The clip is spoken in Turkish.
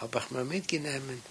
hab ich mir mitgenommen